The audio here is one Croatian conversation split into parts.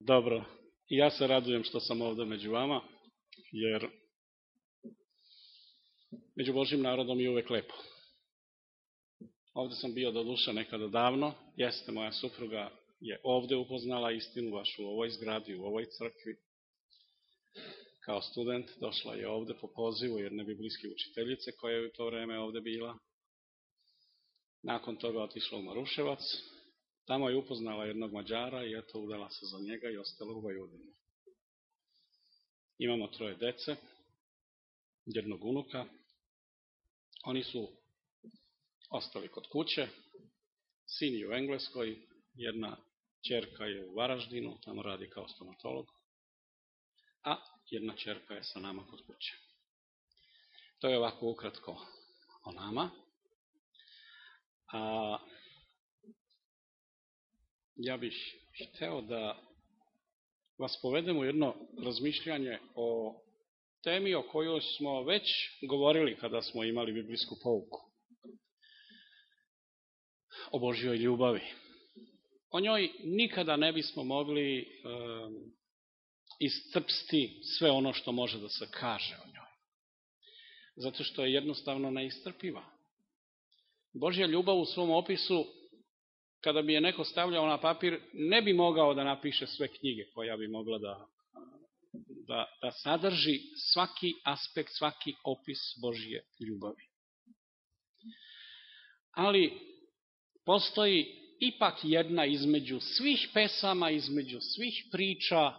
Dobro, i ja se radujem što sam ovde među vama, jer među Božim narodom je uvek lepo. Ovde sam bio do duša nekada davno, jeste moja supruga je ovde upoznala istinu vašu u ovoj zgradi, u ovoj crkvi. Kao student došla je ovde po pozivu jedne biblijske učiteljice koja je u to vreme ovde bila. Nakon toga otišla u Maruševac, tamo je upoznala jednog Mađara i eto udala se za njega i ostala u Vojvodini. Imamo troje dece, jednog unuka. Oni su ostali kod kuće, sin je u Engleskoj, jedna čerka je u Varaždinu, tamo radi kao stomatolog, a jedna čerka je sa nama kod kuće. To je ovako ukratko o nama. A ja bih hteo da vas povedem u jedno razmišljanje o temi o kojoj smo već govorili kada smo imali biblijsku pouku. O Božjoj ljubavi. O njoj nikada ne bismo mogli um, iscrpsti sve ono što može da se kaže o njoj. Zato što je jednostavno neistrpiva. Božja ljubav u svom opisu, kada bi je neko stavljao na papir, ne bi mogao da napiše sve knjige koja bi mogla da, da, da sadrži svaki aspekt, svaki opis Božje ljubavi. Ali postoji ipak jedna između svih pesama, između svih priča,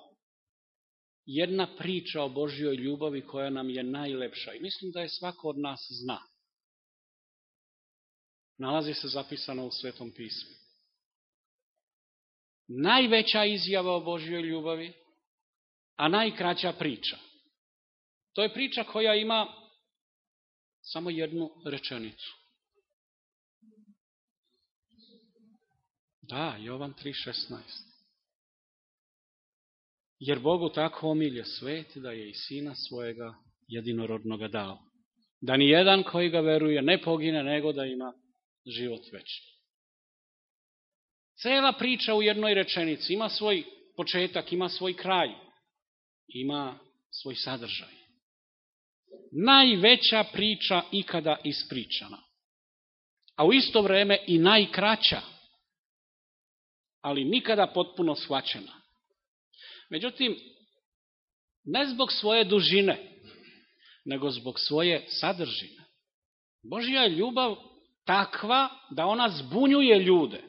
jedna priča o Božjoj ljubavi koja nam je najlepša. I mislim da je svako od nas zna. Nalazi se zapisano u Svetom pismu. Najveća izjava o Božjoj ljubavi, a najkraća priča. To je priča koja ima samo jednu rečenicu. Da, Jovan 3.16. Jer Bogu tako omilje svet da je i sina svojega jedinorodnoga dao. Da ni jedan koji ga veruje ne pogine, nego da ima život večni. Cela priča u jednoj rečenici ima svoj početak, ima svoj kraj, ima svoj sadržaj. Najveća priča ikada ispričana. A u isto vreme i najkraća, ali nikada potpuno shvaćena. Međutim, ne zbog svoje dužine, nego zbog svoje sadržine. Božja je ljubav takva da ona zbunjuje ljude.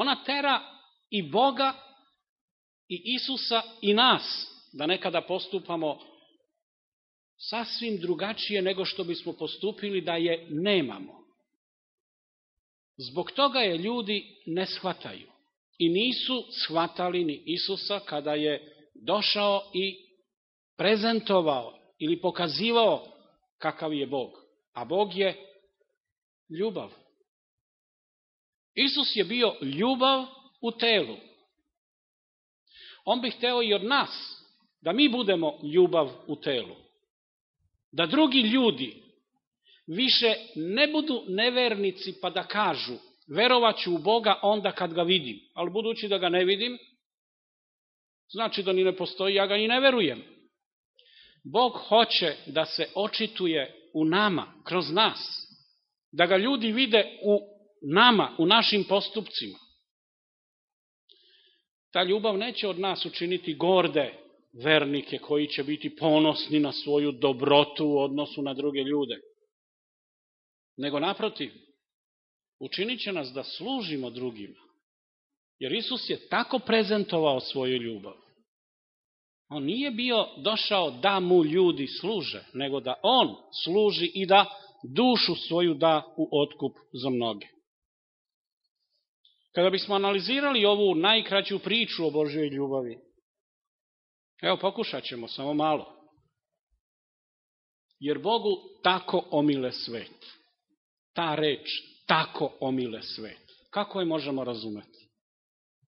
Ona tera i Boga i Isusa i nas da nekada postupamo sasvim drugačije nego što bismo postupili da je nemamo. Zbog toga je ljudi ne shvataju. I nisu shvatali ni Isusa kada je došao i prezentovao ili pokazivao kakav je Bog. A Bog je ljubav. Isus je bio ljubav u telu. On bi hteo i od nas da mi budemo ljubav u telu. Da drugi ljudi više ne budu nevernici pa da kažu verovaću u Boga onda kad ga vidim, ali budući da ga ne vidim, znači da ni ne postoji, ja ga ni ne verujem. Bog hoće da se očituje u nama, kroz nas, da ga ljudi vide u nama, u našim postupcima. Ta ljubav neće od nas učiniti gorde vernike koji će biti ponosni na svoju dobrotu u odnosu na druge ljude. Nego naprotiv, učinit će nas da služimo drugima. Jer Isus je tako prezentovao svoju ljubav. On nije bio došao da mu ljudi služe, nego da on služi i da dušu svoju da u otkup za mnoge. Kada bismo analizirali ovu najkraću priču o Božjoj ljubavi, evo pokušat ćemo samo malo. Jer Bogu tako omile svet. Ta reč tako omile svet. Kako je možemo razumeti?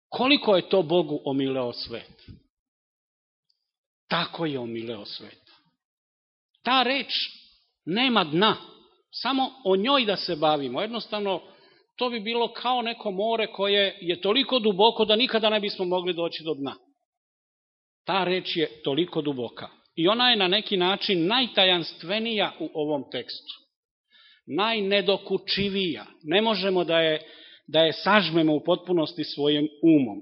Koliko je to Bogu omileo svet? Tako je omileo svet. Ta reč nema dna. Samo o njoj da se bavimo. Jednostavno, to bi bilo kao neko more koje je toliko duboko da nikada ne bismo mogli doći do dna. Ta reč je toliko duboka. I ona je na neki način najtajanstvenija u ovom tekstu. Najnedokučivija. Ne možemo da je, da je sažmemo u potpunosti svojim umom.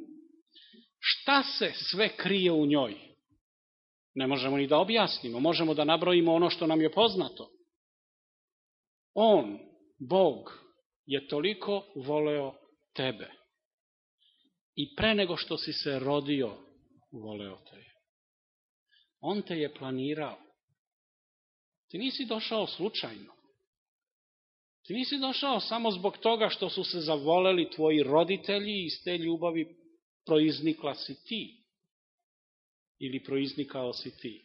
Šta se sve krije u njoj? Ne možemo ni da objasnimo. Možemo da nabrojimo ono što nam je poznato. On, Bog, je toliko voleo tebe. I pre nego što si se rodio, voleo te je. On te je planirao. Ti nisi došao slučajno. Ti nisi došao samo zbog toga što su se zavoleli tvoji roditelji i iz te ljubavi proiznikla si ti. Ili proiznikao si ti.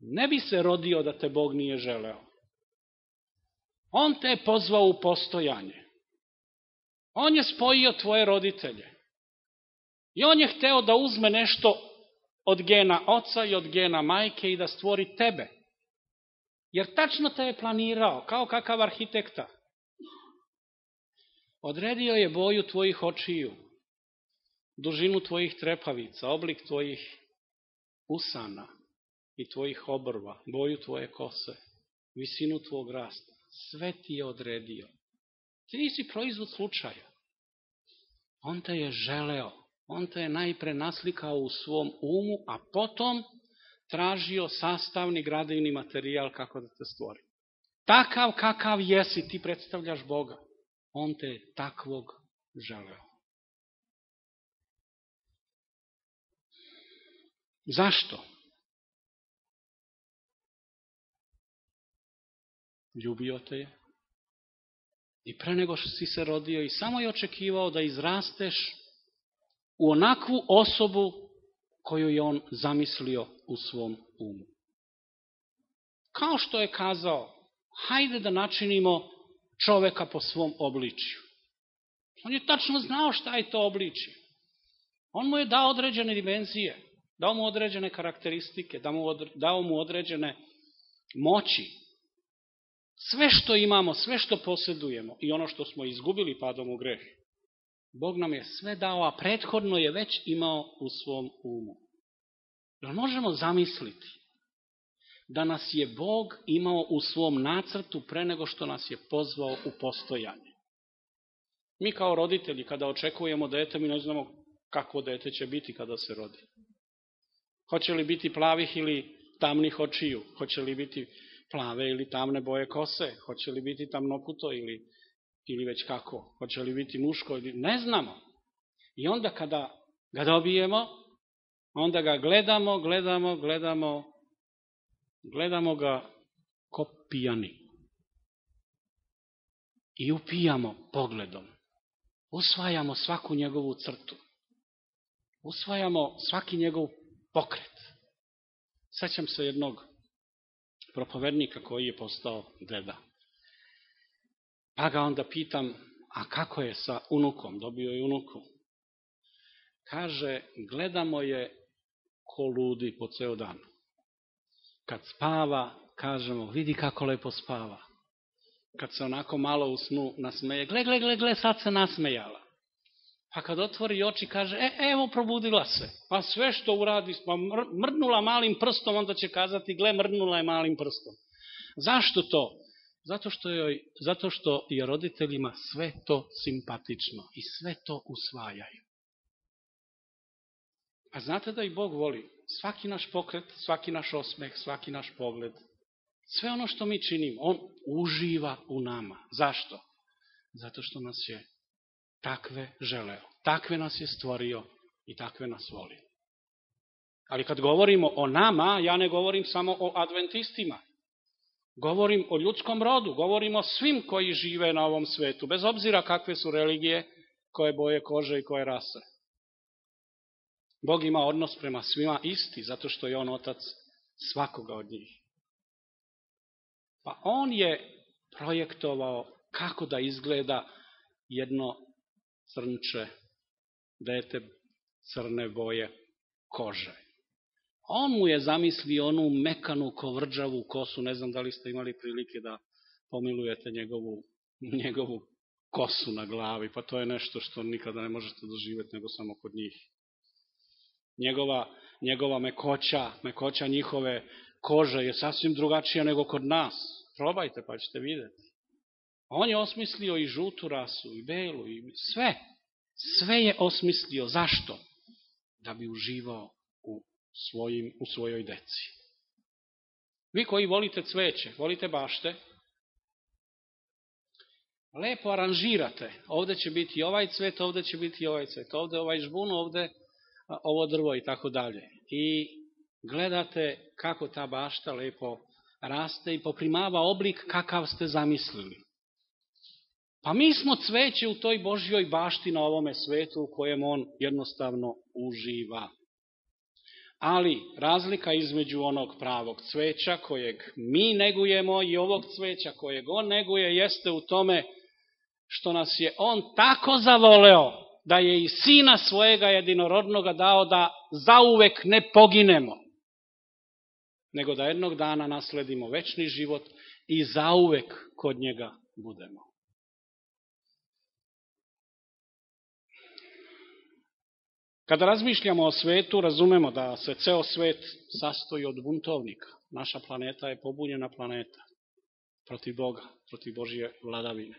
Ne bi se rodio da te Bog nije želeo. On te je pozvao u postojanje. On je spojio tvoje roditelje. I on je hteo da uzme nešto od gena oca i od gena majke i da stvori tebe. Jer tačno te je planirao, kao kakav arhitekta. Odredio je boju tvojih očiju, dužinu tvojih trepavica, oblik tvojih usana i tvojih obrva, boju tvoje kose, visinu tvog rasta. Sve ti je odredio. Ti nisi proizvod slučaja. On te je želeo. On te je najpre naslikao u svom umu, a potom tražio sastavni gradivni materijal kako da te stvori. Takav kakav jesi, ti predstavljaš Boga. On te je takvog želeo. Zašto? Ljubio te je. I pre nego što si se rodio i samo je očekivao da izrasteš u onakvu osobu koju je on zamislio u svom umu. Kao što je kazao, hajde da načinimo čoveka po svom obličju. On je tačno znao šta je to obličje. On mu je dao određene dimenzije, dao mu određene karakteristike, dao mu, određene moći. Sve što imamo, sve što posjedujemo i ono što smo izgubili padom u greh, Bog nam je sve dao, a prethodno je već imao u svom umu. Jel možemo zamisliti da nas je Bog imao u svom nacrtu pre nego što nas je pozvao u postojanje? Mi kao roditelji, kada očekujemo dete, mi ne znamo kakvo dete će biti kada se rodi. Hoće li biti plavih ili tamnih očiju? Hoće li biti plave ili tamne boje kose? Hoće li biti tamnoputo ili ili već kako, hoće li biti muško ili ne znamo. I onda kada ga dobijemo, onda ga gledamo, gledamo, gledamo, gledamo ga ko pijani. I upijamo pogledom. Usvajamo svaku njegovu crtu. Usvajamo svaki njegov pokret. Sećam se jednog propovednika koji je postao deda. Pa ga onda pitam, a kako je sa unukom? Dobio je unuku. Kaže, gledamo je ko ludi po ceo dan. Kad spava, kažemo, vidi kako lepo spava. Kad se onako malo u snu nasmeje, gle, gle, gle, gle, sad se nasmejala. Pa kad otvori oči, kaže, e, evo, probudila se. Pa sve što uradi, pa mrnula malim prstom, onda će kazati, gle, mrnula je malim prstom. Zašto to? Zato što, joj, zato što je roditeljima sve to simpatično i sve to usvajaju. A znate da i Bog voli svaki naš pokret, svaki naš osmeh, svaki naš pogled, sve ono što mi činimo, On uživa u nama. Zašto? Zato što nas je takve želeo. Takve nas je stvorio i takve nas voli. Ali kad govorimo o nama, ja ne govorim samo o adventistima. Govorim o ljudskom rodu, govorim o svim koji žive na ovom svetu, bez obzira kakve su religije, koje boje kože i koje rase. Bog ima odnos prema svima isti, zato što je on otac svakoga od njih. Pa on je projektovao kako da izgleda jedno crnče, dete crne boje kože. On mu je zamislio onu mekanu kovrđavu kosu, ne znam da li ste imali prilike da pomilujete njegovu njegovu kosu na glavi, pa to je nešto što nikada ne možete doživjeti nego samo kod njih. Njegova, njegova mekoća, mekoća njihove kože je sasvim drugačija nego kod nas. Probajte pa ćete vidjeti. On je osmislio i žutu rasu, i belu, i sve. Sve je osmislio. Zašto? Da bi uživao u, svojim, u svojoj deci. Vi koji volite cveće, volite bašte, lepo aranžirate. Ovde će biti ovaj cvet, ovde će biti ovaj cvet, ovde ovaj žbun, ovde ovo drvo i tako dalje. I gledate kako ta bašta lepo raste i poprimava oblik kakav ste zamislili. Pa mi smo cveće u toj Božjoj bašti na ovome svetu u kojem on jednostavno uživa. Ali razlika između onog pravog cveća kojeg mi negujemo i ovog cveća kojeg on neguje jeste u tome što nas je on tako zavoleo da je i sina svojega jedinorodnoga dao da zauvek ne poginemo, nego da jednog dana nasledimo večni život i zauvek kod njega budemo. Kada razmišljamo o svetu, razumemo da se ceo svet sastoji od buntovnika. Naša planeta je pobunjena planeta protiv Boga, protiv Božje vladavine.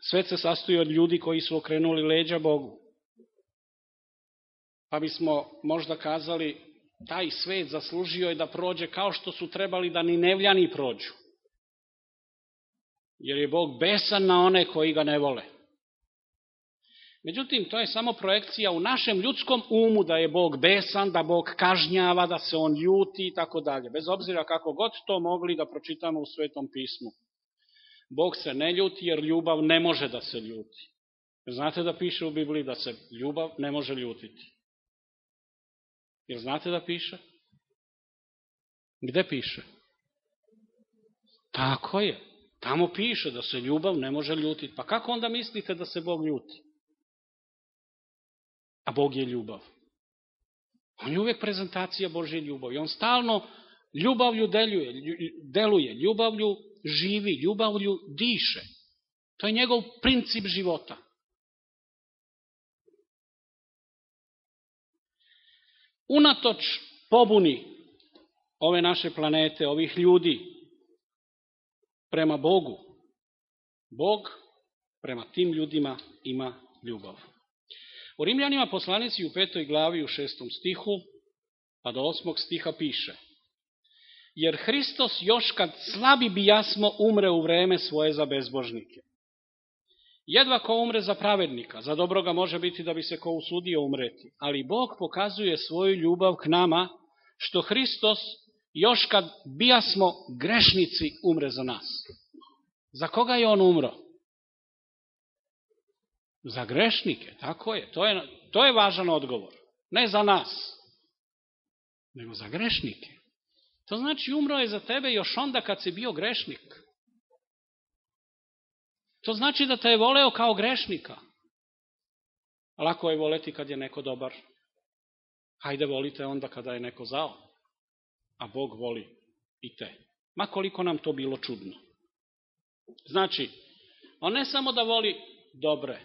Svet se sastoji od ljudi koji su okrenuli leđa Bogu. Pa bismo možda kazali, taj svet zaslužio je da prođe kao što su trebali da ni nevljani prođu. Jer je Bog besan na one koji ga ne vole. Međutim, to je samo projekcija u našem ljudskom umu da je Bog besan, da Bog kažnjava, da se on ljuti i tako dalje. Bez obzira kako god to mogli da pročitamo u Svetom pismu. Bog se ne ljuti jer ljubav ne može da se ljuti. Znate da piše u Bibliji da se ljubav ne može ljutiti. Jer znate da piše? Gde piše? Tako je. Tamo piše da se ljubav ne može ljutiti. Pa kako onda mislite da se Bog ljuti? A Bog je ljubav. On je uvek prezentacija Božje ljubavi. On stalno ljubavlju deluje, deluje, ljubavlju živi, ljubavlju diše. To je njegov princip života. Unatoč pobuni ove naše planete, ovih ljudi, prema Bogu, Bog prema tim ljudima ima ljubav. U Rimljanima poslanici u petoj glavi u šestom stihu, pa do osmog stiha piše Jer Hristos još kad slabi bi jasmo umre u vreme svoje za bezbožnike. Jedva ko umre za pravednika, za dobroga može biti da bi se ko usudio umreti, ali Bog pokazuje svoju ljubav k nama, što Hristos još kad bijasmo grešnici umre za nas. Za koga je on umro? Za grešnike, tako je. To je, to je važan odgovor. Ne za nas, nego za grešnike. To znači umro je za tebe još onda kad si bio grešnik. To znači da te je voleo kao grešnika. Lako je voleti kad je neko dobar. Hajde volite onda kada je neko zao. A Bog voli i te. Ma koliko nam to bilo čudno. Znači, on ne samo da voli dobre,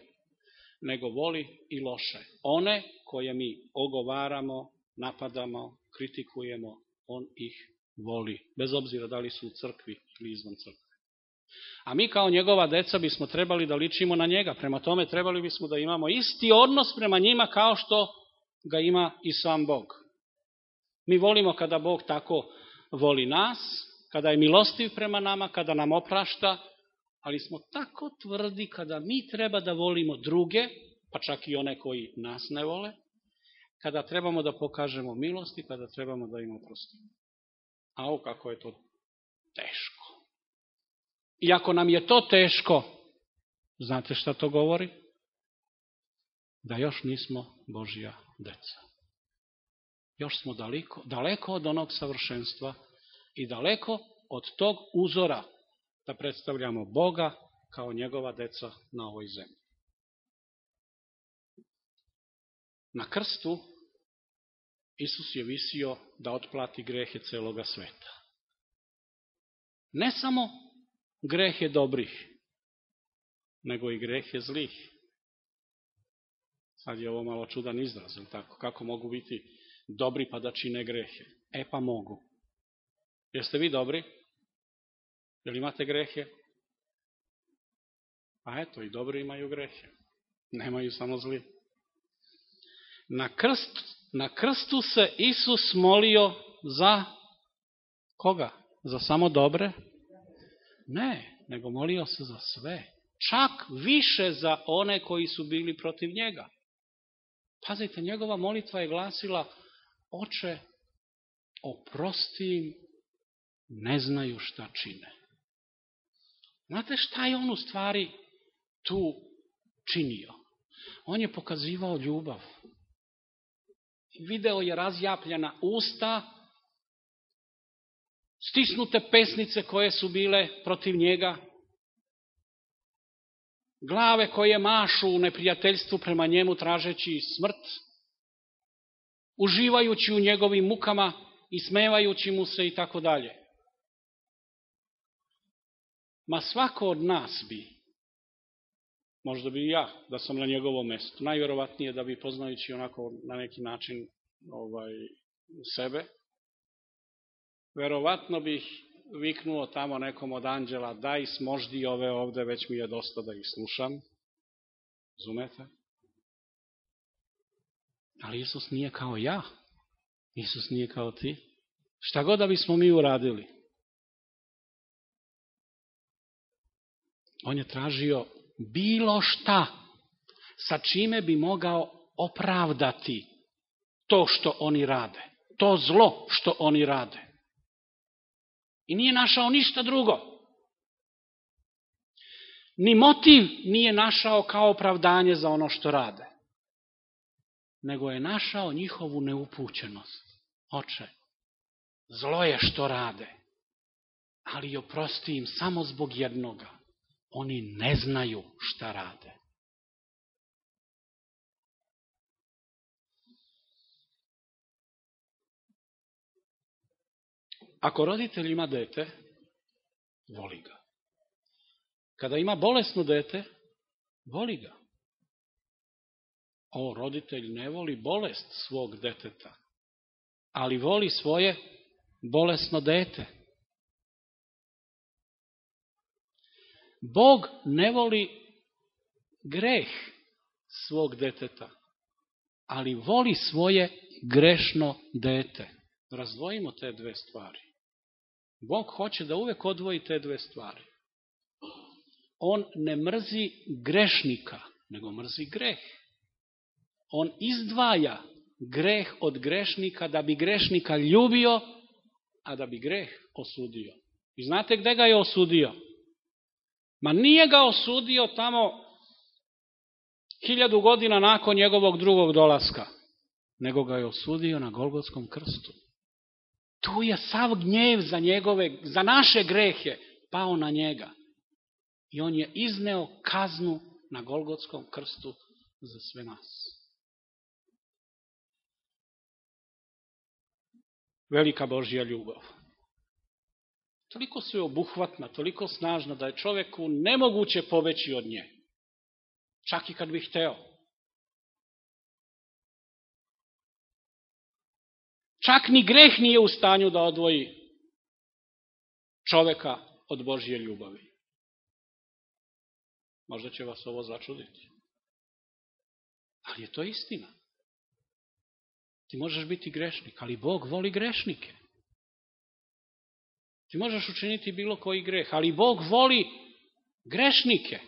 nego voli i loše. One koje mi ogovaramo, napadamo, kritikujemo, on ih voli. Bez obzira da li su u crkvi ili izvan crkve. A mi kao njegova deca bismo trebali da ličimo na njega. Prema tome trebali bismo da imamo isti odnos prema njima kao što ga ima i sam Bog. Mi volimo kada Bog tako voli nas, kada je milostiv prema nama, kada nam oprašta, ali smo tako tvrdi kada mi treba da volimo druge, pa čak i one koji nas ne vole, kada trebamo da pokažemo milosti, kada trebamo da im oprostimo. A o kako je to teško. I ako nam je to teško, znate šta to govori? Da još nismo Božja deca. Još smo daleko, daleko od onog savršenstva i daleko od tog uzora da predstavljamo Boga kao njegova deca na ovoj zemlji. Na krstu Isus je visio da otplati grehe celoga sveta. Ne samo grehe dobrih, nego i grehe zlih. Sad je ovo malo čudan izraz, tako? Kako mogu biti dobri pa da čine grehe? E pa mogu. Jeste vi dobri? Jel imate grehe? A eto, i dobri imaju grehe. Nemaju samo zli. Na, krst, na krstu se Isus molio za koga? Za samo dobre? Ne, nego molio se za sve. Čak više za one koji su bili protiv njega. Pazite, njegova molitva je glasila Oče, oprosti im, ne znaju šta čine. Znate šta je on u stvari tu činio? On je pokazivao ljubav. Video je razjapljena usta, stisnute pesnice koje su bile protiv njega, glave koje mašu u neprijateljstvu prema njemu tražeći smrt, uživajući u njegovim mukama i smevajući mu se i tako dalje. Ma svako od nas bi, možda bi i ja, da sam na njegovom mestu, najvjerovatnije da bi poznajući onako na neki način ovaj, sebe, verovatno bih viknuo tamo nekom od anđela, daj smoždi ove ovde, već mi je dosta da ih slušam. Zumete? Ali Isus nije kao ja. Isus nije kao ti. Šta god da bismo mi uradili. On je tražio bilo šta sa čime bi mogao opravdati to što oni rade. To zlo što oni rade. I nije našao ništa drugo. Ni motiv nije našao kao opravdanje za ono što rade. Nego je našao njihovu neupućenost. Oče, zlo je što rade, ali oprosti im samo zbog jednoga. Oni ne znaju šta rade. Ako roditelj ima dete, voli ga. Kada ima bolesno dete, voli ga. O, roditelj ne voli bolest svog deteta, ali voli svoje bolesno dete. Bog ne voli greh svog deteta, ali voli svoje grešno dete. Razdvojimo te dve stvari. Bog hoće da uvek odvoji te dve stvari. On ne mrzi grešnika, nego mrzi greh. On izdvaja greh od grešnika da bi grešnika ljubio, a da bi greh osudio. I znate gde ga je osudio? Ma nije ga osudio tamo hiljadu godina nakon njegovog drugog dolaska, nego ga je osudio na Golgotskom krstu. Tu je sav gnjev za njegove, za naše grehe pao na njega. I on je izneo kaznu na Golgotskom krstu za sve nas. Velika Božja ljubav. толико се обухватна, толико снажна, да е човеку немогуче побечи од нje. Чак и кад би хтео. Чак ни грех nije у станју да одвои човека од Божје љубови. Можда ќе вас ово зачудити. Ali je to istina. Ti možeš biti grešnik, ali Bog voli grešnike. Ti možeš učiniti bilo koji greh, ali Bog voli grešnike.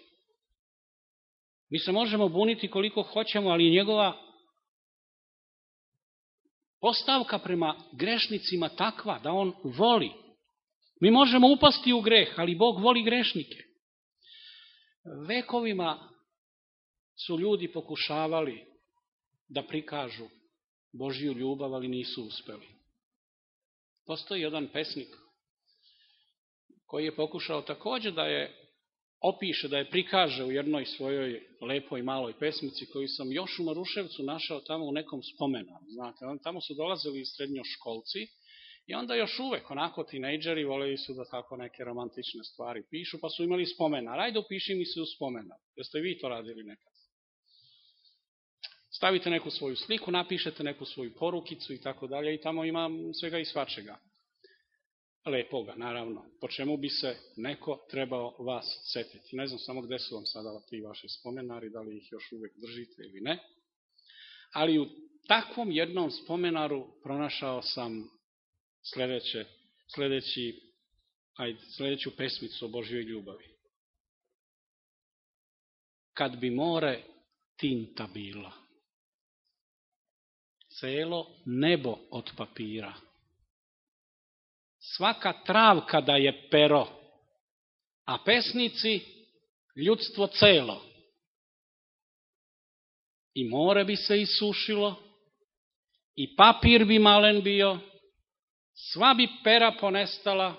Mi se možemo buniti koliko hoćemo, ali njegova postavka prema grešnicima takva da on voli. Mi možemo upasti u greh, ali Bog voli grešnike. Vekovima su ljudi pokušavali da prikažu Božiju ljubav, ali nisu uspeli. Postoji jedan pesnik koji je pokušao takođe da je opiše, da je prikaže u jednoj svojoj lepoj maloj pesmici koju sam još u Maruševcu našao tamo u nekom spomenu. Znate, tamo su dolazili srednjoškolci I onda još uvek, onako, tinejdžeri voleli su da tako neke romantične stvari pišu, pa su imali spomenar. Ajde, upiši mi se u spomenar. Jeste vi to radili nekad? Stavite neku svoju sliku, napišete neku svoju porukicu i tako dalje i tamo ima svega i svačega. Lepoga, naravno. Po čemu bi se neko trebao vas setiti. Ne znam samo gde su vam sada ti vaši spomenari, da li ih još uvek držite ili ne. Ali u takvom jednom spomenaru pronašao sam sledeće, sledeći, ajde, sledeću pesmicu o Božjoj ljubavi. Kad bi more tinta bila, celo nebo od papira, svaka travka da je pero, a pesnici ljudstvo celo. I more bi se isušilo, i papir bi malen bio, sva bi pera ponestala,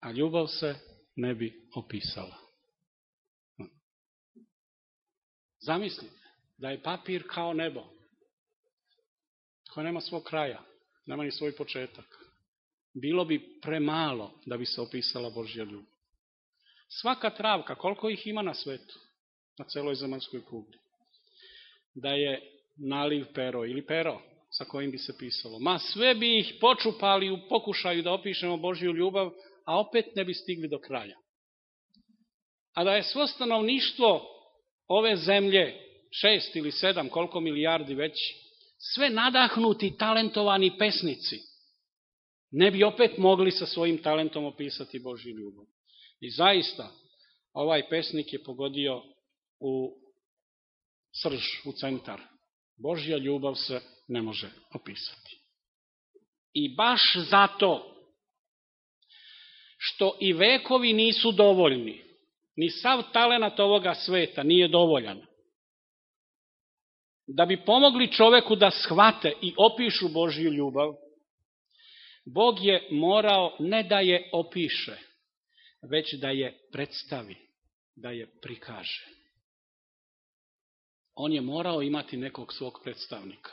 a ljubav se ne bi opisala. Zamislite da je papir kao nebo, koje nema svog kraja, nema ni svoj početak. Bilo bi premalo da bi se opisala Božja ljubav. Svaka travka, koliko ih ima na svetu, na celoj zemaljskoj kugli, da je naliv pero ili pero, sa kojim bi se pisalo. Ma sve bi ih počupali u pokušaju da opišemo Božju ljubav, a opet ne bi stigli do kraja. A da je svo stanovništvo ove zemlje, šest ili sedam, koliko milijardi već, sve nadahnuti, talentovani pesnici, ne bi opet mogli sa svojim talentom opisati Božju ljubav. I zaista, ovaj pesnik je pogodio u srž, u centar. Božja ljubav se ne može opisati. I baš zato što i vekovi nisu dovoljni, ni sav talenat ovoga sveta nije dovoljan, da bi pomogli čoveku da shvate i opišu Božju ljubav, Bog je morao ne da je opiše, već da je predstavi, da je prikaže. On je morao imati nekog svog predstavnika.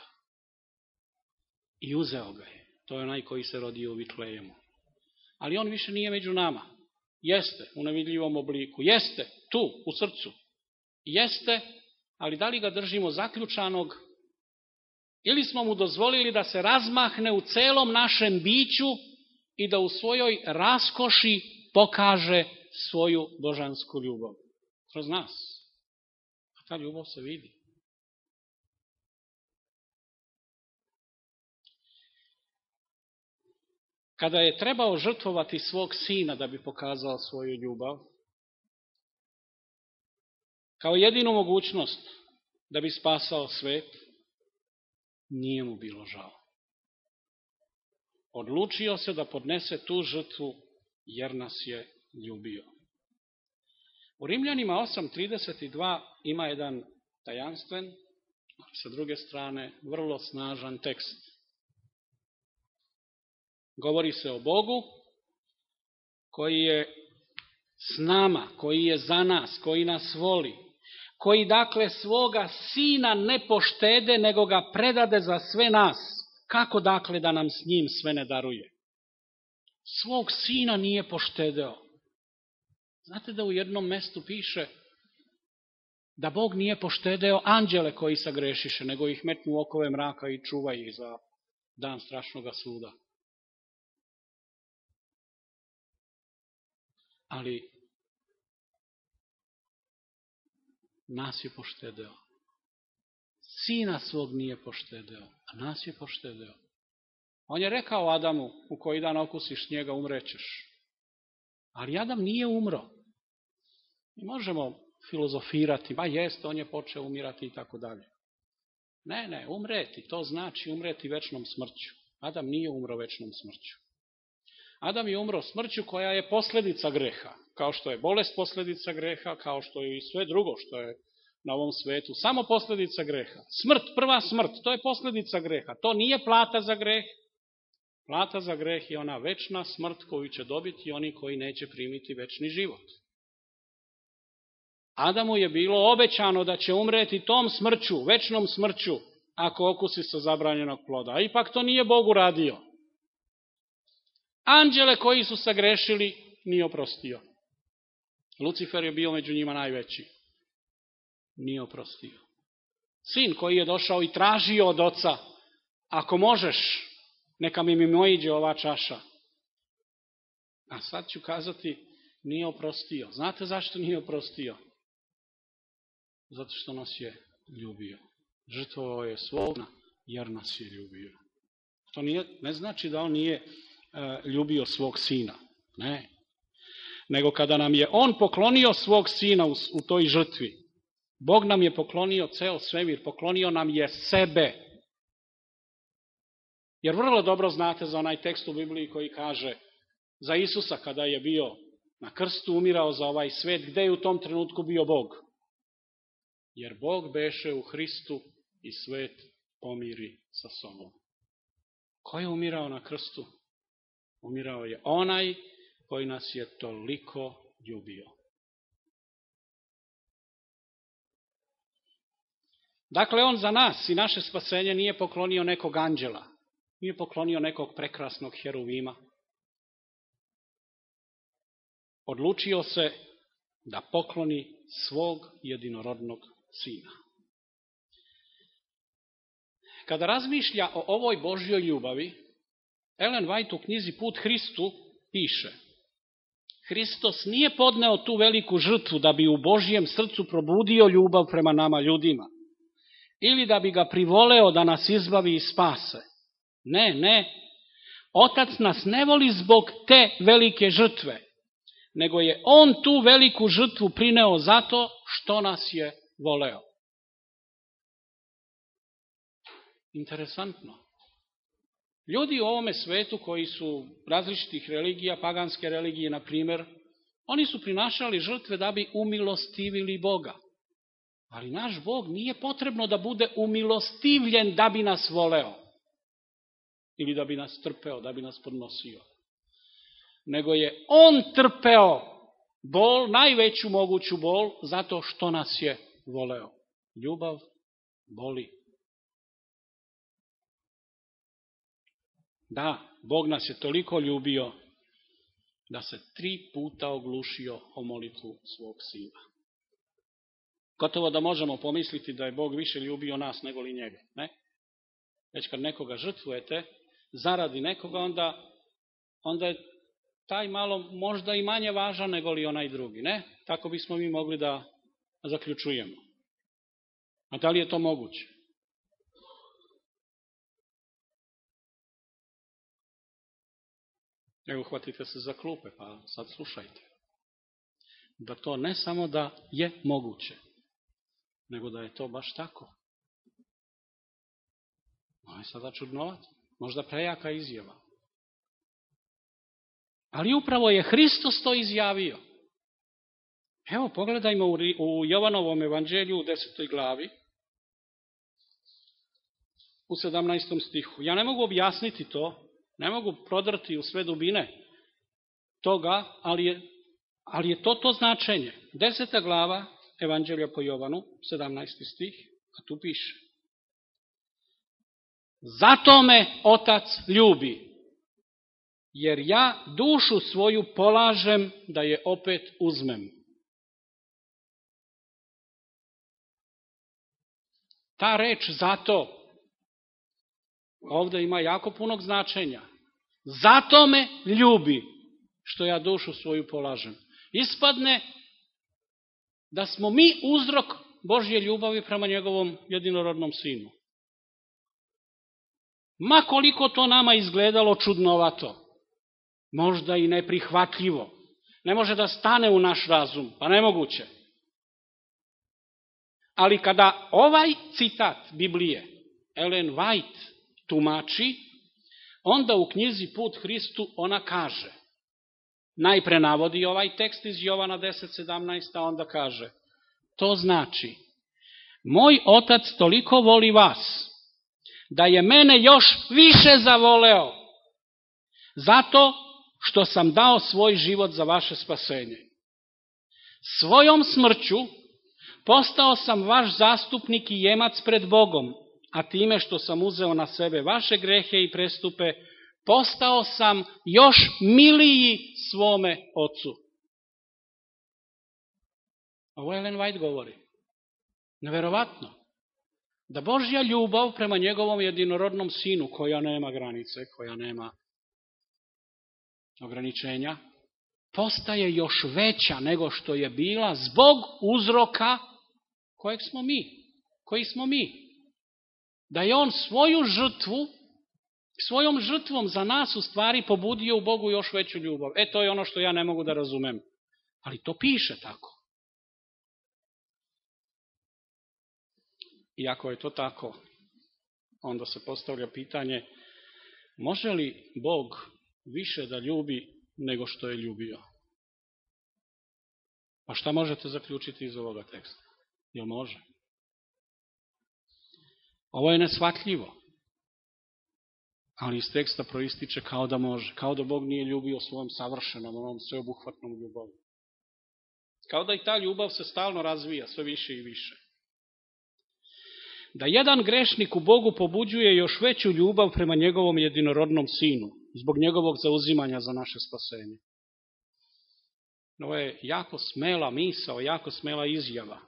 I uzeo ga je. To je onaj koji se rodio u Vitlejemu. Ali on više nije među nama. Jeste u nevidljivom obliku. Jeste tu, u srcu. Jeste, ali da li ga držimo zaključanog ili smo mu dozvolili da se razmahne u celom našem biću i da u svojoj raskoši pokaže svoju božansku ljubav. Kroz nas. A ta ljubav se vidi. Kada je trebao žrtvovati svog sina da bi pokazao svoju ljubav, kao jedinu mogućnost da bi spasao svet, nije mu bilo žao. Odlučio se da podnese tu žrtvu jer nas je ljubio. U Rimljanima 8.32 ima jedan tajanstven, sa druge strane vrlo snažan tekst. Govori se o Bogu koji je s nama, koji je za nas, koji nas voli, koji dakle svoga sina ne poštede, nego ga predade za sve nas. Kako dakle da nam s njim sve ne daruje? Svog sina nije poštedeo. Znate da u jednom mestu piše da Bog nije poštedeo anđele koji sagrešiše, nego ih metnu okove mraka i čuva ih za dan strašnog suda. Ali nas je poštedeo. Sina svog nije poštedeo, a nas je poštedeo. On je rekao Adamu, u koji dan okusiš njega, umrećeš. Ali Adam nije umro. Mi možemo filozofirati, ba jeste, on je počeo umirati i tako dalje. Ne, ne, umreti, to znači umreti večnom smrću. Adam nije umro večnom smrću. Adam je umro smrću koja je posledica greha, kao što je bolest posledica greha, kao što je i sve drugo što je na ovom svetu, samo posledica greha. Smrt, prva smrt, to je posledica greha. To nije plata za greh. Plata za greh je ona večna smrt koju će dobiti oni koji neće primiti večni život. Adamu je bilo obećano da će umreti tom smrću, večnom smrću, ako okusi sa zabranjenog ploda. A ipak to nije Bog uradio. Anđele koji su sagrešili nije oprostio. Lucifer je bio među njima najveći. Nije oprostio. Sin koji je došao i tražio od oca, ako možeš, neka mi mimoiđe ova čaša. A sad ću kazati, nije oprostio. Znate zašto nije oprostio? Zato što nas je ljubio. Žrtvovao je svog, jer nas je ljubio. To nije, ne znači da on nije e, ljubio svog sina. Ne. Nego kada nam je on poklonio svog sina u, u toj žrtvi, Bog nam je poklonio ceo svemir, poklonio nam je sebe. Jer vrlo dobro znate za onaj tekst u Bibliji koji kaže za Isusa kada je bio na krstu umirao za ovaj svet, gde je u tom trenutku bio Bog? Jer Bog beše u Hristu i svet pomiri sa sobom. Ko je umirao na krstu? Umirao je onaj koji nas je toliko ljubio. Dakle, on za nas i naše spasenje nije poklonio nekog anđela, nije poklonio nekog prekrasnog heruvima. Odlučio se da pokloni svog jedinorodnog sina. Kada razmišlja o ovoj Božjoj ljubavi, Ellen White u knjizi Put Hristu piše Hristos nije podneo tu veliku žrtvu da bi u Božjem srcu probudio ljubav prema nama ljudima ili da bi ga privoleo da nas izbavi i spase. Ne, ne. Otac nas ne voli zbog te velike žrtve, nego je on tu veliku žrtvu prineo zato što nas je voleo. Interesantno. Ljudi u ovome svetu koji su različitih religija, paganske religije, na primjer, oni su prinašali žrtve da bi umilostivili Boga. Ali naš Bog nije potrebno da bude umilostivljen da bi nas voleo. Ili da bi nas trpeo, da bi nas podnosio. Nego je On trpeo bol, najveću moguću bol, zato što nas je voleo. Ljubav boli. Da, Bog nas je toliko ljubio da se tri puta oglušio o molitvu svog sina. Gotovo da možemo pomisliti da je Bog više ljubio nas nego li njega. Ne? Već kad nekoga žrtvujete, zaradi nekoga, onda, onda je taj malo možda i manje važan nego li onaj drugi. Ne? Tako bismo mi mogli da zaključujemo. A da li je to moguće? Evo, hvatite se za klupe, pa sad slušajte. Da to ne samo da je moguće, nego da je to baš tako. Ovo je sada čudnovati. Možda prejaka izjava. Ali upravo je Hristos to izjavio. Evo, pogledajmo u Jovanovom evanđelju u desetoj glavi, u 17. stihu. Ja ne mogu objasniti to, ne mogu prodrti u sve dubine toga, ali je, ali je to to značenje. Deseta glava, Evanđelja po Jovanu, 17. stih, a tu piše. Zato me otac ljubi, jer ja dušu svoju polažem da je opet uzmem. Ta reč zato ovde ima jako punog značenja. Zato me ljubi, što ja dušu svoju polažem. Ispadne da smo mi uzrok Božje ljubavi prema njegovom jedinorodnom sinu. Ma koliko to nama izgledalo čudnovato, možda i neprihvatljivo, ne može da stane u naš razum, pa nemoguće. Ali kada ovaj citat Biblije Ellen White tumači, onda u knjizi Put Hristu ona kaže Najpre navodi ovaj tekst iz Jovana 10.17, a onda kaže, to znači, moj otac toliko voli vas, da je mene još više zavoleo, zato što sam dao svoj život za vaše spasenje. Svojom smrću postao sam vaš zastupnik i jemac pred Bogom, a time što sam uzeo na sebe vaše grehe i prestupe, postao sam još miliji svome ocu. Ovo Ellen White govori. Neverovatno. Da Božja ljubav prema njegovom jedinorodnom sinu, koja nema granice, koja nema ograničenja, postaje još veća nego što je bila zbog uzroka kojeg smo mi, koji smo mi. Da je on svoju žrtvu, svojom žrtvom za nas u stvari pobudio u Bogu još veću ljubav. E, to je ono što ja ne mogu da razumem. Ali to piše tako. I ako je to tako, onda se postavlja pitanje, može li Bog više da ljubi nego što je ljubio? Pa šta možete zaključiti iz ovoga teksta? Jel može? Ovo je nesvatljivo. Ali iz teksta proističe kao da može. Kao da Bog nije ljubio svojom savršenom, onom sveobuhvatnom ljubavom. Kao da i ta ljubav se stalno razvija, sve više i više da jedan grešnik u Bogu pobuđuje još veću ljubav prema njegovom jedinorodnom sinu, zbog njegovog zauzimanja za naše spasenje. Ovo je jako smela misao, jako smela izjava.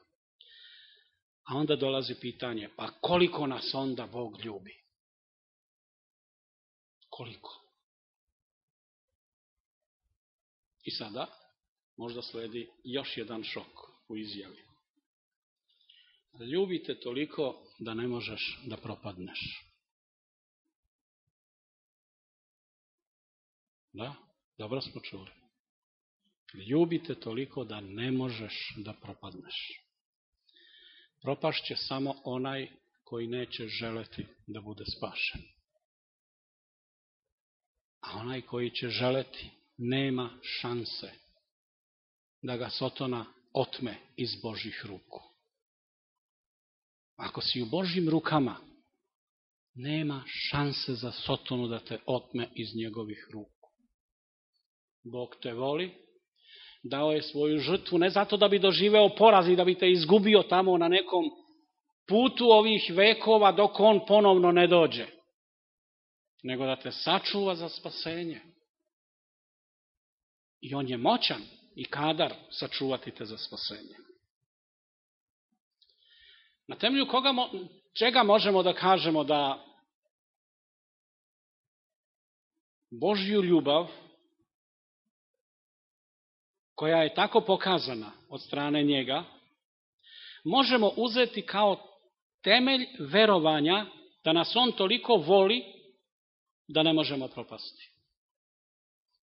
A onda dolazi pitanje, pa koliko nas onda Bog ljubi? Koliko? I sada možda sledi još jedan šok u izjavi. Ljubite toliko da ne možeš da propadneš. Da, dobro smo čuli. Ljubite toliko da ne možeš da propadneš. Propašće samo onaj koji neće želeti da bude spašen. A onaj koji će želeti nema šanse da ga Sotona otme iz Božih ruku. Ako si u Božjim rukama, nema šanse za Sotonu da te otme iz njegovih ruku. Bog te voli, dao je svoju žrtvu ne zato da bi doživeo poraz i da bi te izgubio tamo na nekom putu ovih vekova dok on ponovno ne dođe, nego da te sačuva za spasenje. I on je moćan i kadar sačuvati te za spasenje. Na temelju koga, čega možemo da kažemo da Božju ljubav, koja je tako pokazana od strane njega, možemo uzeti kao temelj verovanja da nas on toliko voli da ne možemo propasti.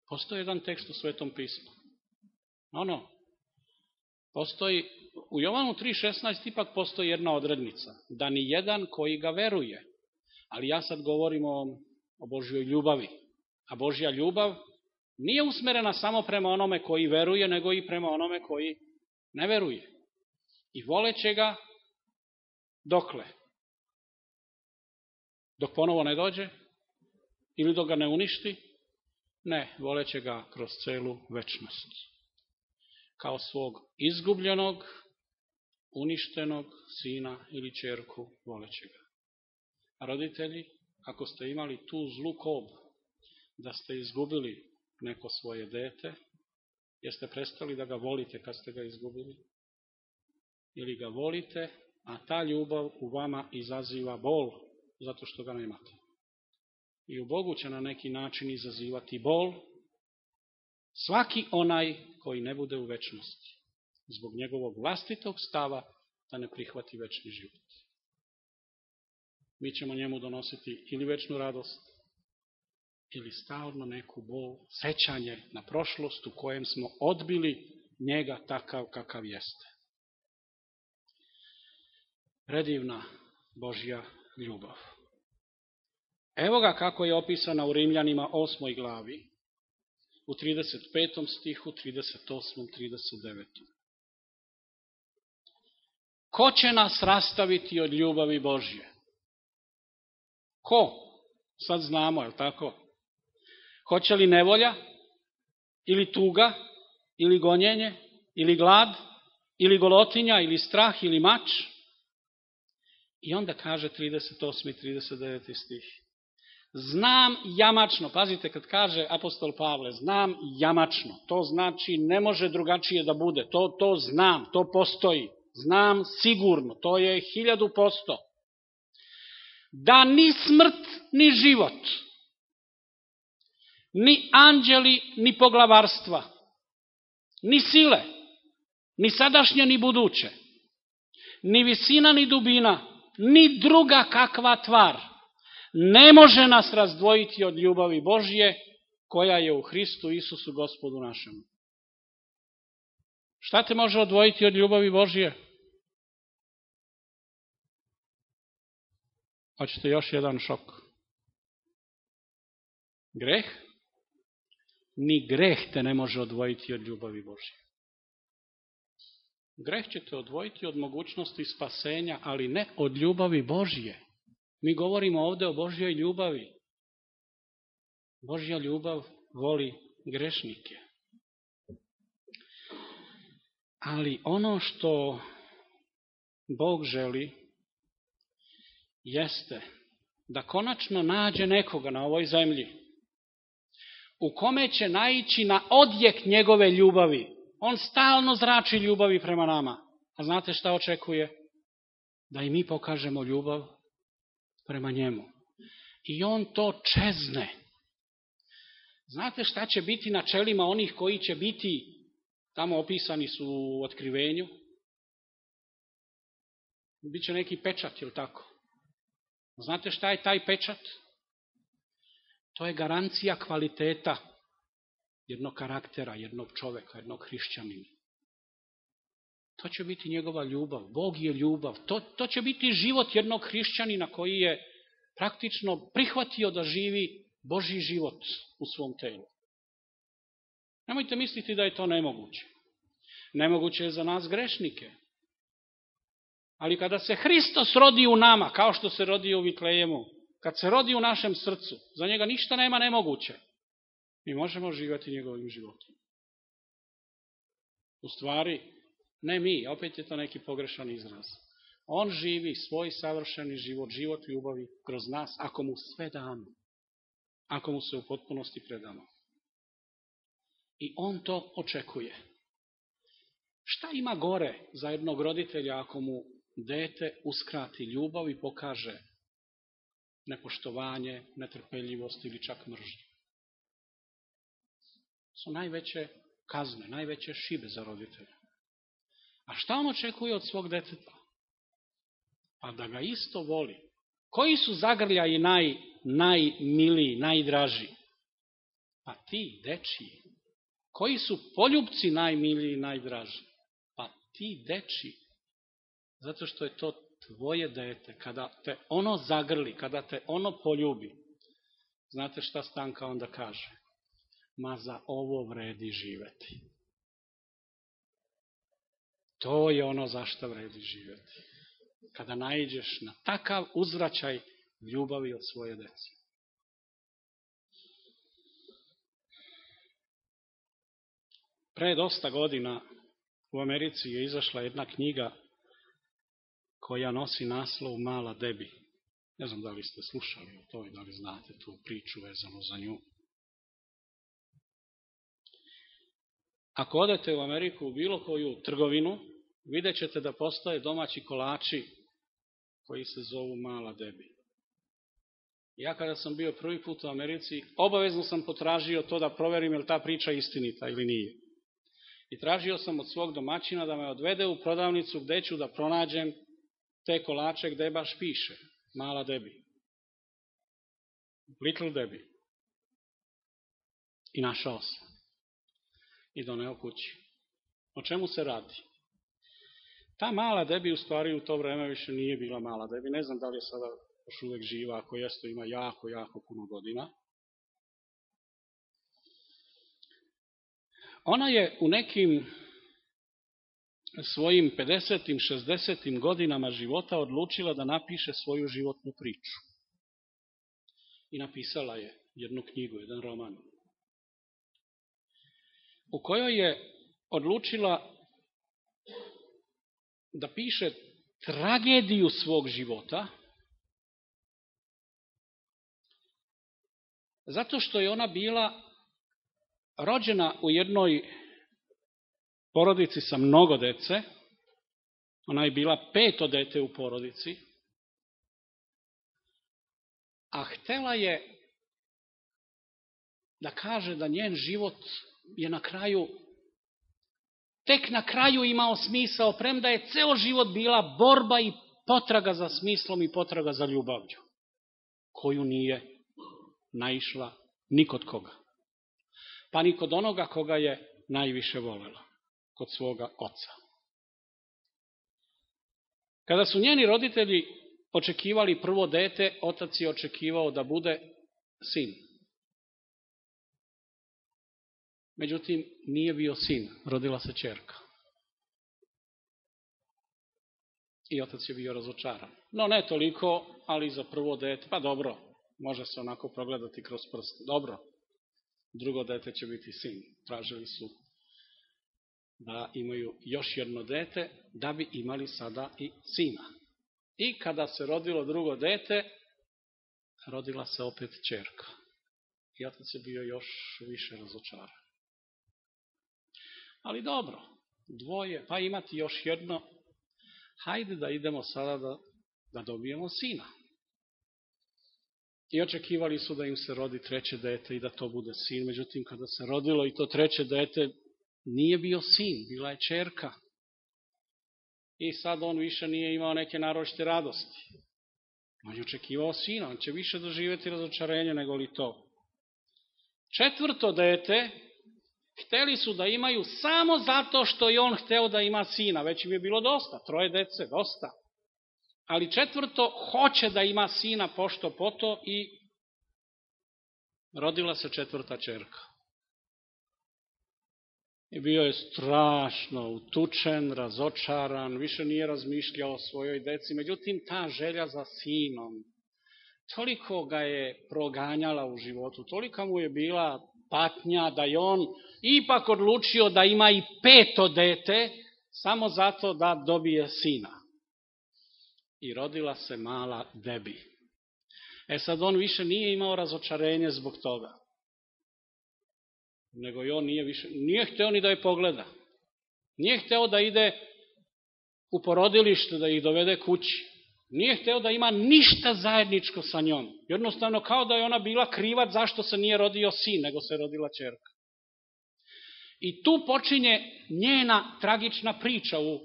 Postoji jedan tekst u Svetom pismu. Ono, postoji u Jovanu 3.16 ipak postoji jedna odrednica, da ni jedan koji ga veruje. Ali ja sad govorim o, o Božjoj ljubavi. A Božja ljubav nije usmerena samo prema onome koji veruje, nego i prema onome koji ne veruje. I voleće ga dokle? Dok ponovo ne dođe? Ili dok ga ne uništi? Ne, voleće ga kroz celu večnost. Kao svog izgubljenog uništenog sina ili čerku voleće ga. A roditelji, ako ste imali tu zlu kob, da ste izgubili neko svoje dete, jeste prestali da ga volite kad ste ga izgubili? Ili ga volite, a ta ljubav u vama izaziva bol, zato što ga nemate. I u Bogu će na neki način izazivati bol svaki onaj koji ne bude u večnosti zbog njegovog vlastitog stava da ne prihvati večni život. Mi ćemo njemu donositi ili večnu radost, ili stalno neku bol, sećanje na prošlost u kojem smo odbili njega takav kakav jeste. Predivna Božja ljubav. Evo ga kako je opisana u Rimljanima 8. glavi, u 35. stihu, 38. 39. Ko će nas rastaviti od ljubavi Božje? Ko? Sad znamo, je li tako? Hoće li nevolja? Ili tuga? Ili gonjenje? Ili glad? Ili golotinja? Ili strah? Ili mač? I onda kaže 38. i 39. stih. Znam jamačno, pazite kad kaže apostol Pavle, znam jamačno, to znači ne može drugačije da bude, to, to znam, to postoji, znam sigurno, to je hiljadu posto. Da ni smrt, ni život, ni anđeli, ni poglavarstva, ni sile, ni sadašnje, ni buduće, ni visina, ni dubina, ni druga kakva tvar, ne može nas razdvojiti od ljubavi Božje, koja je u Hristu Isusu gospodu našemu. Šta te može odvojiti od ljubavi Božje? Hoćete još jedan šok. Greh? Ni greh te ne može odvojiti od ljubavi Božje. Greh će te odvojiti od mogućnosti spasenja, ali ne od ljubavi Božje. Mi govorimo ovde o Božjoj ljubavi. Božja ljubav voli grešnike. Ali ono što Bog želi jeste da konačno nađe nekoga na ovoj zemlji u kome će naići na odjek njegove ljubavi. On stalno zrači ljubavi prema nama. A znate šta očekuje? Da i mi pokažemo ljubav prema njemu. I on to čezne. Znate šta će biti na čelima onih koji će biti, tamo opisani su u otkrivenju? Biće neki pečat, ili tako? Znate šta je taj pečat? To je garancija kvaliteta jednog karaktera, jednog čoveka, jednog hrišćanina. To će biti njegova ljubav. Bog je ljubav. To, to će biti život jednog hrišćanina koji je praktično prihvatio da živi Boži život u svom telu. Nemojte misliti da je to nemoguće. Nemoguće je za nas grešnike. Ali kada se Hristos rodi u nama, kao što se rodi u Vitlejemu, kad se rodi u našem srcu, za njega ništa nema nemoguće. Mi možemo živati njegovim životom. U stvari, ne mi, opet je to neki pogrešan izraz. On živi svoj savršeni život, život ljubavi kroz nas, ako mu sve damo. Ako mu se u potpunosti predamo. I on to očekuje. Šta ima gore za jednog roditelja ako mu dete uskrati ljubav i pokaže nepoštovanje, netrpeljivost ili čak mržnju? Su najveće kazne, najveće šibe za roditelja. A šta on očekuje od svog deteta? Pa da ga isto voli. Koji su zagrljaji naj, najmiliji, najdraži? Pa ti, dečiji. Koji su poljubci najmiliji najdraži? Pa ti, deči. Zato što je to tvoje dete. Kada te ono zagrli, kada te ono poljubi, znate šta Stanka onda kaže? Ma za ovo vredi živeti. To je ono za što vredi živjeti. Kada naiđeš na takav uzvraćaj ljubavi od svoje dece. Pre dosta godina u Americi je izašla jedna knjiga koja nosi naslov Mala Debi. Ne znam da li ste slušali o toj, da li znate tu priču vezano za nju. Ako odete u Ameriku u bilo koju trgovinu, vidjet ćete da postoje domaći kolači koji se zovu mala debi. Ja kada sam bio prvi put u Americi, obavezno sam potražio to da proverim je li ta priča istinita ili nije. I tražio sam od svog domaćina da me odvede u prodavnicu gde ću da pronađem te kolače gde baš piše mala debi. Little debi. I našao sam. I doneo kući. O čemu se radi? Ta mala Debi u stvari u to vreme više nije bila mala Debi. Ne znam da li je sada još uvek živa, ako jeste ima jako, jako puno godina. Ona je u nekim svojim 50. 60. godinama života odlučila da napiše svoju životnu priču. I napisala je jednu knjigu, jedan roman, u kojoj je odlučila da piše tragediju svog života, Zato što je ona bila rođena u jednoj porodici sa mnogo dece, ona je bila peto dete u porodici, a htela je da kaže da njen život je na kraju, tek na kraju imao smisao, premda je ceo život bila borba i potraga za smislom i potraga za ljubavlju, koju nije naišla nikod koga. Pa ni kod onoga koga je najviše volela, kod svoga oca. Kada su njeni roditelji očekivali prvo dete, otac je očekivao da bude sin. Međutim, nije bio sin, rodila se čerka. I otac je bio razočaran. No, ne toliko, ali za prvo dete, pa dobro, može se onako progledati kroz prst. Dobro, drugo dete će biti sin. Tražili su da imaju još jedno dete, da bi imali sada i sina. I kada se rodilo drugo dete, rodila se opet čerka. I otac je bio još više razočaran. Ali dobro, dvoje, pa imati još jedno, hajde da idemo sada da, da dobijemo sina. I očekivali su da im se rodi treće dete i da to bude sin. Međutim, kada se rodilo i to treće dete, nije bio sin, bila je čerka. I sad on više nije imao neke naročite radosti. On je očekivao sina, on će više doživjeti razočarenje nego li to. Četvrto dete, hteli su da imaju samo zato što je on hteo da ima sina, već im je bilo dosta, troje dece, dosta. Ali četvrto, hoće da ima sina pošto poto i rodila se četvrta čerka. I bio je strašno utučen, razočaran, više nije razmišljao o svojoj deci. Međutim, ta želja za sinom, toliko ga je proganjala u životu, tolika mu je bila patnja da je on ipak odlučio da ima i peto dete, samo zato da dobije sina. I rodila se mala Debi. E sad on više nije imao razočarenje zbog toga nego i on nije više, nije hteo ni da je pogleda. Nije hteo da ide u porodilište, da ih dovede kući. Nije hteo da ima ništa zajedničko sa njom. Jednostavno kao da je ona bila krivac zašto se nije rodio sin, nego se rodila čerka. I tu počinje njena tragična priča u,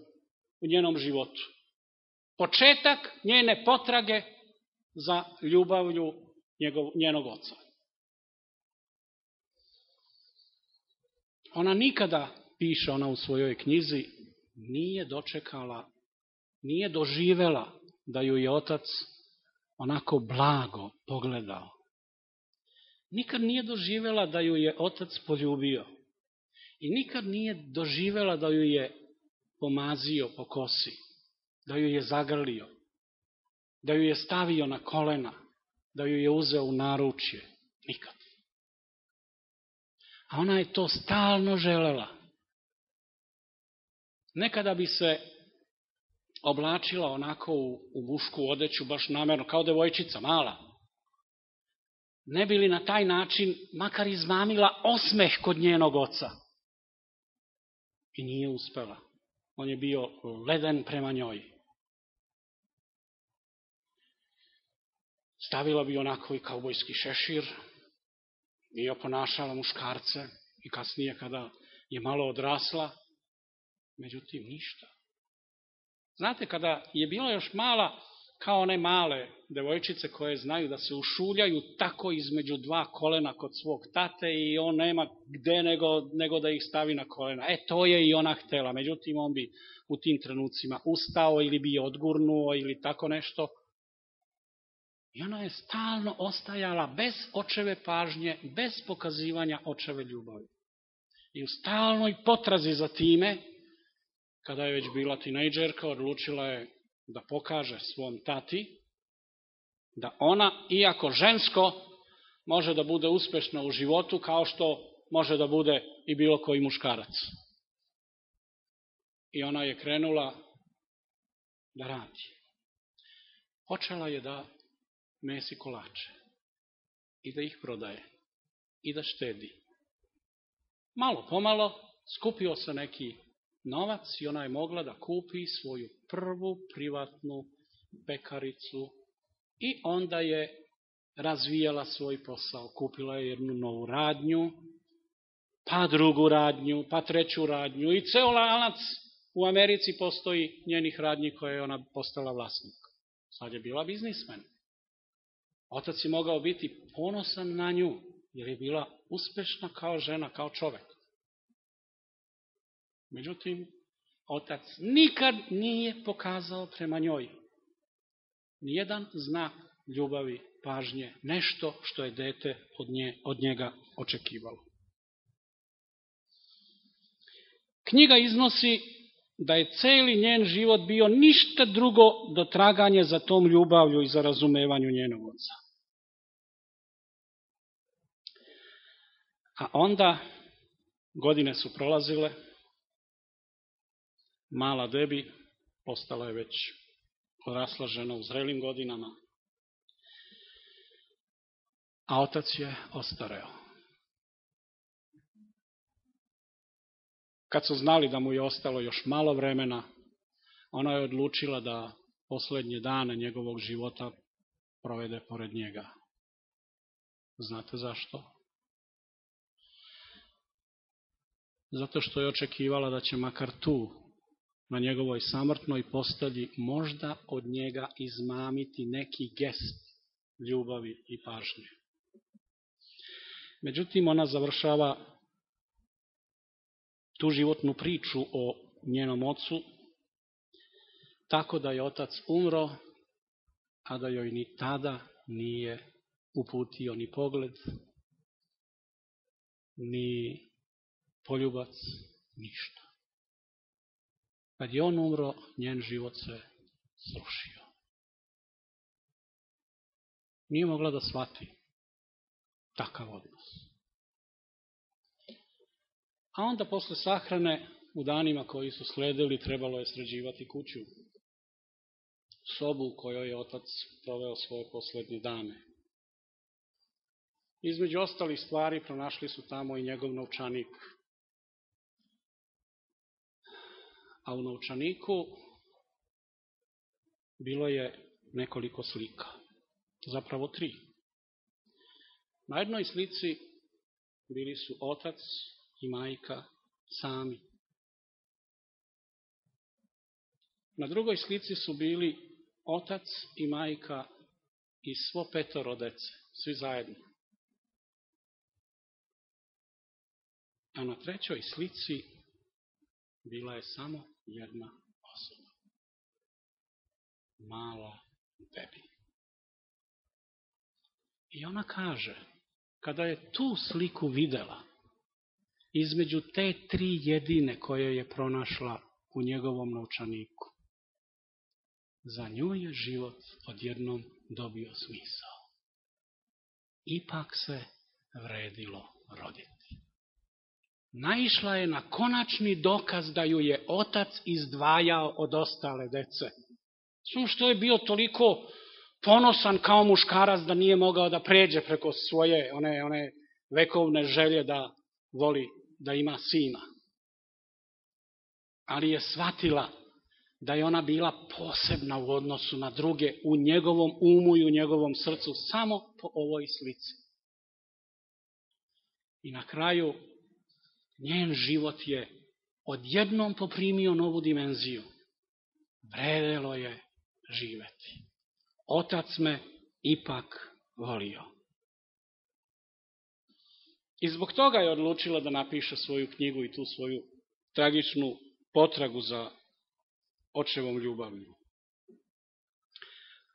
u njenom životu. Početak njene potrage za ljubavlju njegov, njenog oca. Ona nikada, piše ona u svojoj knjizi, nije dočekala, nije doživela da ju je otac onako blago pogledao. Nikad nije doživela da ju je otac poljubio. I nikad nije doživela da ju je pomazio po kosi, da ju je zagrlio, da ju je stavio na kolena, da ju je uzeo u naručje. Nikad. Ona je to stalno želela. Nekada bi se oblačila onako u, u mušku odeću, baš namerno, kao devojčica, mala. Ne bi li na taj način makar izmamila osmeh kod njenog oca. I nije uspela. On je bio leden prema njoj. Stavila bi onako i kaubojski šešir, nije oponašala muškarce i kasnije kada je malo odrasla, međutim ništa. Znate, kada je bila još mala, kao one male devojčice koje znaju da se ušuljaju tako između dva kolena kod svog tate i on nema gde nego, nego da ih stavi na kolena. E, to je i ona htela. Međutim, on bi u tim trenucima ustao ili bi odgurnuo ili tako nešto. I ona je stalno ostajala bez očeve pažnje, bez pokazivanja očeve ljubavi. I u stalnoj potrazi za time, kada je već bila tinejdžerka, odlučila je da pokaže svom tati da ona, iako žensko, može da bude uspešna u životu kao što može da bude i bilo koji muškarac. I ona je krenula da radi. Počela je da mesi kolače i da ih prodaje. i da štedi. Malo pomalo skupio se neki novac i ona je mogla da kupi svoju prvu privatnu pekaricu i onda je razvijala svoj posao. Kupila je jednu novu radnju, pa drugu radnju, pa treću radnju i ceo lanac u Americi postoji njenih radnji koje je ona postala vlasnik. Sad je bila biznismen. Otac je mogao biti ponosan na nju, jer je bila uspešna kao žena, kao čovek. Međutim, otac nikad nije pokazao prema njoj nijedan znak ljubavi, pažnje, nešto što je dete od, nje, od njega očekivalo. Knjiga iznosi da je celi njen život bio ništa drugo do traganje za tom ljubavlju i za razumevanju njenog oca. A onda godine su prolazile, mala Debi postala je već odrasla žena u zrelim godinama, a otac je ostareo. Kad su znali da mu je ostalo još malo vremena, ona je odlučila da poslednje dane njegovog života provede pored njega. Znate zašto? Zato što je očekivala da će makar tu, na njegovoj samrtnoj postelji, možda od njega izmamiti neki gest ljubavi i pažnje. Međutim, ona završava tu životnu priču o njenom ocu, tako da je otac umro, a da joj ni tada nije uputio ni pogled, ni poljubac, ništa. Kad je on umro, njen život se srušio. Nije mogla da shvati takav odnos. A onda posle sahrane, u danima koji su sledili, trebalo je sređivati kuću. Sobu u kojoj je otac proveo svoje poslednje dane. Između ostalih stvari pronašli su tamo i njegov novčanik. A u novčaniku bilo je nekoliko slika. Zapravo tri. Na jednoj slici bili su otac i majka sami. Na drugoj slici su bili otac i majka i svo petoro dece, svi zajedno. A na trećoj slici bila je samo jedna osoba. Mala bebi. I ona kaže, kada je tu sliku videla, između te tri jedine koje je pronašla u njegovom novčaniku. Za nju je život odjednom dobio smisao. Ipak se vredilo roditi. Naišla je na konačni dokaz da ju je otac izdvajao od ostale dece. Samo što je bio toliko ponosan kao muškarac da nije mogao da pređe preko svoje one, one vekovne želje da voli da ima sina. Ali je shvatila da je ona bila posebna u odnosu na druge, u njegovom umu i u njegovom srcu, samo po ovoj slici. I na kraju, njen život je odjednom poprimio novu dimenziju. Vredelo je živeti. Otac me ipak volio. I zbog toga je odlučila da napiše svoju knjigu i tu svoju tragičnu potragu za očevom ljubavlju.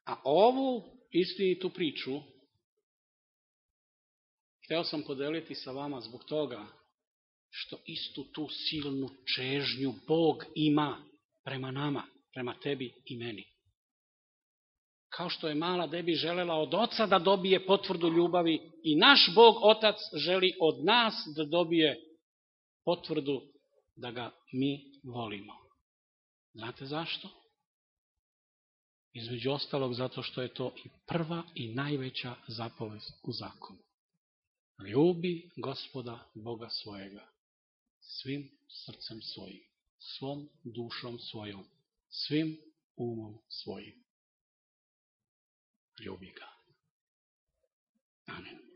A ovu istinitu priču hteo sam podeliti sa vama zbog toga što istu tu silnu čežnju Bog ima prema nama, prema tebi i meni kao što je mala Debi želela od oca da dobije potvrdu ljubavi i naš Bog Otac želi od nas da dobije potvrdu da ga mi volimo. Znate zašto? Između ostalog zato što je to i prva i najveća zapovest u zakonu. Ljubi gospoda Boga svojega svim srcem svojim, svom dušom svojom, svim umom svojim. 욥이가 아멘.